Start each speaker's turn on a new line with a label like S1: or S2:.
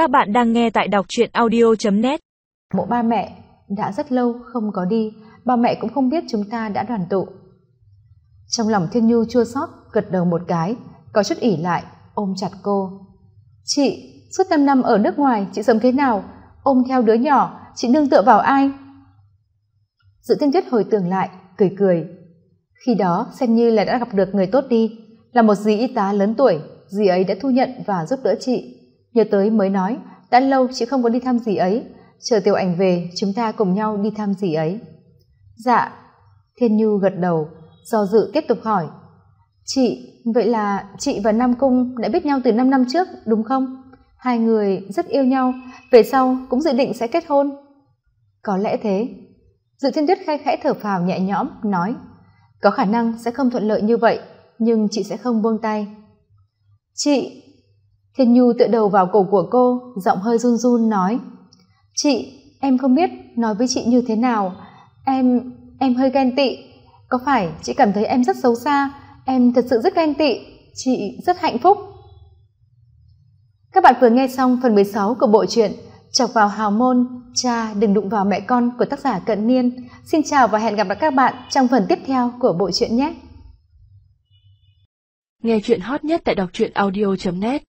S1: Các bạn đang nghe tại đọc truyện audio.net
S2: Mộ ba mẹ đã rất lâu không có đi, ba mẹ cũng không biết chúng ta đã đoàn tụ. Trong lòng Thiên Nhu chua xót gật đầu một cái, có chút ỉ lại, ôm chặt cô. Chị, suốt 5 năm ở nước ngoài, chị sống thế nào? Ôm theo đứa nhỏ, chị nương tựa vào ai? Dự tiên tuyết hồi tưởng lại, cười cười. Khi đó xem như là đã gặp được người tốt đi, là một dì y tá lớn tuổi, dì ấy đã thu nhận và giúp đỡ chị. Nhớ tới mới nói, đã lâu chị không có đi thăm gì ấy, chờ tiểu ảnh về chúng ta cùng nhau đi thăm gì ấy. Dạ, Thiên Nhu gật đầu, do dự tiếp tục hỏi. Chị, vậy là chị và Nam Cung đã biết nhau từ năm năm trước, đúng không? Hai người rất yêu nhau, về sau cũng dự định sẽ kết hôn. Có lẽ thế. Dự thiên tuyết khai khẽ thở phào nhẹ nhõm, nói. Có khả năng sẽ không thuận lợi như vậy, nhưng chị sẽ không buông tay. Chị, Thiên Nhu tựa đầu vào cổ của cô, giọng hơi run run nói. Chị, em không biết nói với chị như thế nào. Em, em hơi ghen tị. Có phải chị cảm thấy em rất xấu xa? Em thật sự rất ghen tị. Chị rất hạnh phúc. Các bạn vừa nghe xong phần 16 của bộ truyện Chọc vào hào môn, cha đừng đụng vào mẹ con của tác giả Cận Niên. Xin chào và hẹn gặp lại các bạn trong phần tiếp theo của bộ truyện nhé.
S1: Nghe chuyện hot nhất tại đọc truyện audio.net